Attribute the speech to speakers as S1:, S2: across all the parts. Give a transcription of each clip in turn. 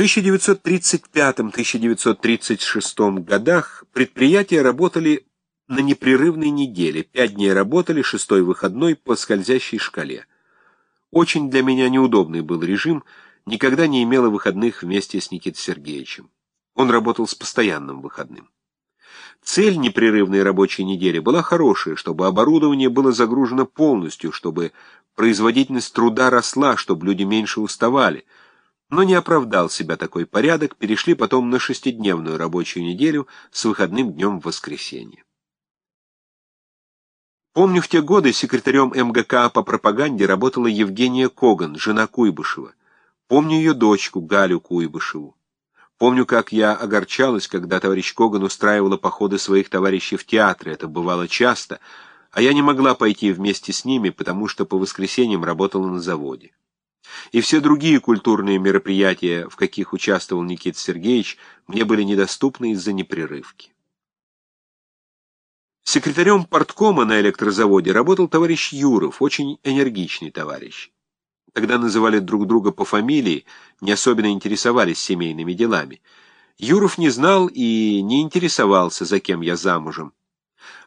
S1: В 1935-1936 годах предприятия работали на непрерывной неделе, пять дней работали, шестой выходной по скользящей шкале. Очень для меня неудобный был режим, никогда не имела выходных вместе с Никитой Сергеевичем. Он работал с постоянным выходным. Цель непрерывной рабочей недели была хорошая, чтобы оборудование было загружено полностью, чтобы производительность труда росла, чтобы люди меньше уставали. Но не оправдал себя такой порядок, перешли потом на шестидневную рабочую неделю с выходным днем в воскресенье. Помню, в те годы секретарем МГК по пропаганде работала Евгения Коган, жена Куйбышева. Помню ее дочку, Галю Куйбышеву. Помню, как я огорчалась, когда товарищ Коган устраивала походы своих товарищей в театры, это бывало часто, а я не могла пойти вместе с ними, потому что по воскресеньям работала на заводе. И все другие культурные мероприятия, в каких участвовал Никита Сергеевич, мне были недоступны из-за непрерывки. Секретарем порткома на электрозаводе работал товарищ Юров, очень энергичный товарищ. Тогда называли друг друга по фамилии, не особенно интересовались семейными делами. Юров не знал и не интересовался, за кем я замужем.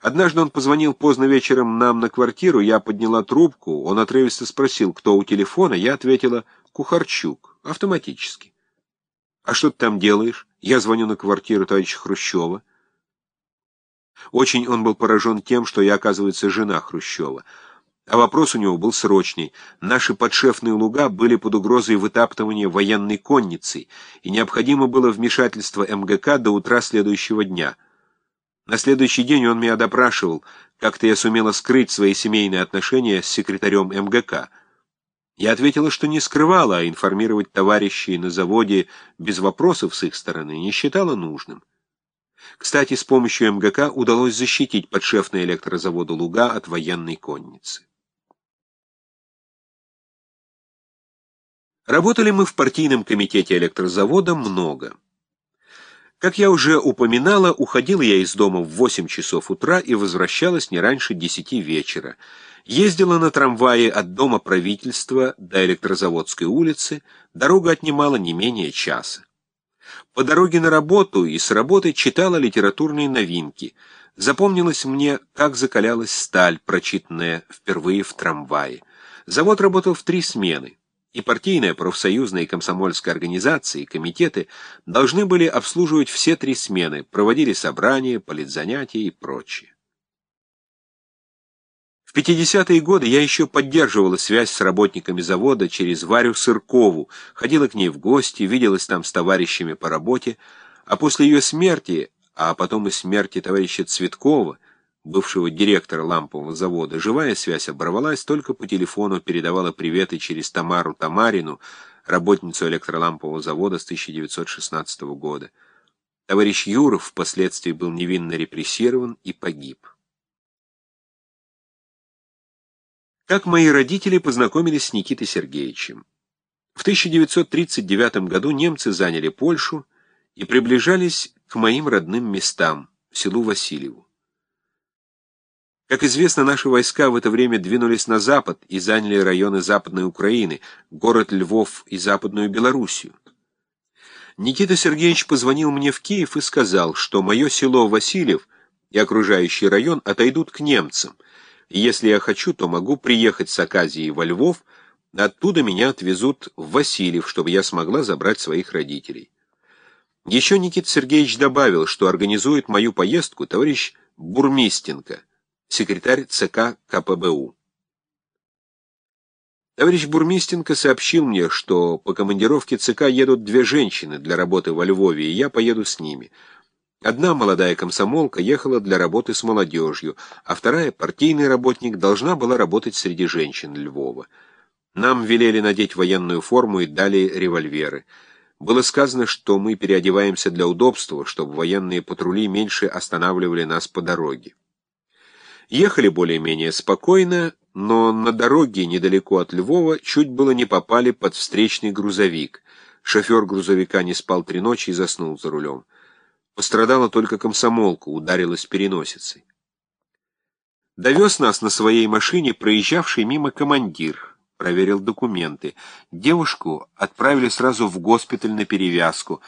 S1: Однажды он позвонил поздно вечером нам на квартиру, я подняла трубку, он отрывисто спросил, кто у телефона, я ответила «Кухарчук», автоматически. «А что ты там делаешь?» Я звоню на квартиру товарища Хрущева. Очень он был поражен тем, что я, оказывается, жена Хрущева. А вопрос у него был срочный. Наши подшефные луга были под угрозой вытаптывания военной конницей, и необходимо было вмешательство МГК до утра следующего дня. На следующий день он меня допрашивал, как-то я сумела скрыть свои семейные отношения с секретарем МГК. Я ответила, что не скрывала, а информировать товарищей на заводе без вопросов с их стороны не считала нужным. Кстати, с помощью МГК удалось защитить подшефный электрозавода Луга от военной конницы. Работали мы в партийном комитете электрозавода много. Как я уже упоминала, уходила я из дома в 8 часов утра и возвращалась не раньше 10 вечера. Ездила на трамвае от дома правительства до электрозаводской улицы, дорога отнимала не менее часа. По дороге на работу и с работы читала литературные новинки. Запомнилось мне, как закалялась сталь, прочитанная впервые в трамвае. Завод работал в три смены и партийная, профсоюзная и комсомольская организации, комитеты должны были обслуживать все три смены, проводили собрания, политзанятия и прочее. В 50-е годы я еще поддерживала связь с работниками завода через Варю Сыркову, ходила к ней в гости, виделась там с товарищами по работе, а после ее смерти, а потом и смерти товарища Цветкова, бывшего директора лампового завода, живая связь оборвалась, только по телефону передавала приветы через Тамару Тамарину, работницу электролампового завода с 1916 года. Товарищ Юров впоследствии был невинно репрессирован и погиб. Как мои родители познакомились с Никитой Сергеевичем. В 1939 году немцы заняли Польшу и приближались к моим родным местам, селу Васильеву. Как известно, наши войска в это время двинулись на запад и заняли районы Западной Украины, город Львов и Западную Белоруссию. Никита Сергеевич позвонил мне в Киев и сказал, что мое село Васильев и окружающий район отойдут к немцам, и если я хочу, то могу приехать с Аказией во Львов, оттуда меня отвезут в Васильев, чтобы я смогла забрать своих родителей. Еще Никита Сергеевич добавил, что организует мою поездку товарищ Бурмистенко — секретарь ЦК КПБУ. Товарищ Бурмистенко сообщил мне, что по командировке ЦК едут две женщины для работы во Львове, и я поеду с ними. Одна молодая комсомолка ехала для работы с молодежью, а вторая, партийный работник, должна была работать среди женщин Львова. Нам велели надеть военную форму и дали револьверы. Было сказано, что мы переодеваемся для удобства, чтобы военные патрули меньше останавливали нас по дороге. Ехали более-менее спокойно, но на дороге недалеко от Львова чуть было не попали под встречный грузовик. Шофер грузовика не спал три ночи и заснул за рулем. Пострадала только комсомолка, ударилась переносицей. Довез нас на своей машине проезжавший мимо командир. проверил документы. Девушку отправили сразу в госпиталь на перевязку,